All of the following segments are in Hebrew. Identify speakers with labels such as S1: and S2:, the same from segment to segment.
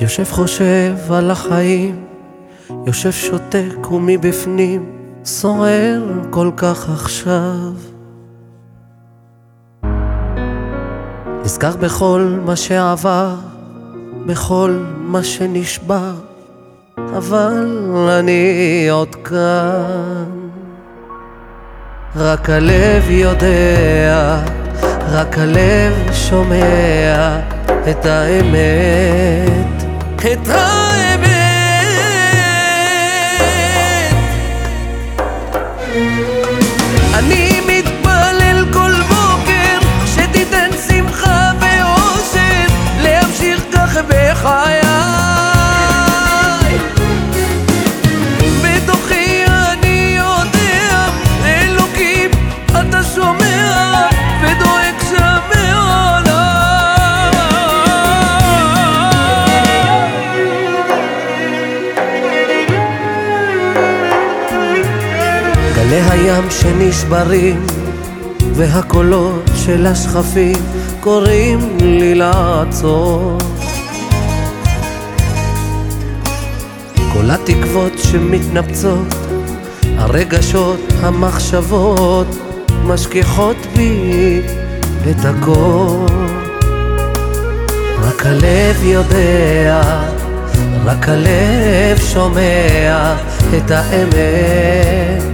S1: יושב חושב על החיים, יושב שותק ומבפנים שורר כל כך עכשיו. נזכר בכל מה שעבר, בכל מה שנשבר, אבל אני עוד כאן. רק הלב יודע, רק הלב שומע את האמת, את האמת. אני גלי הים שנשברים והקולות של השכפים קוראים לי לעצור. כל התקוות שמתנפצות, הרגשות, המחשבות משכיחות בי את הכל. רק הלב יודע, רק הלב שומע את האמת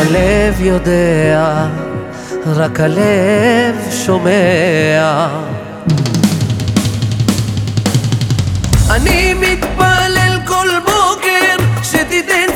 S1: הלב יודע, רק הלב שומע. אני מתפלל כל בוקר שתיתן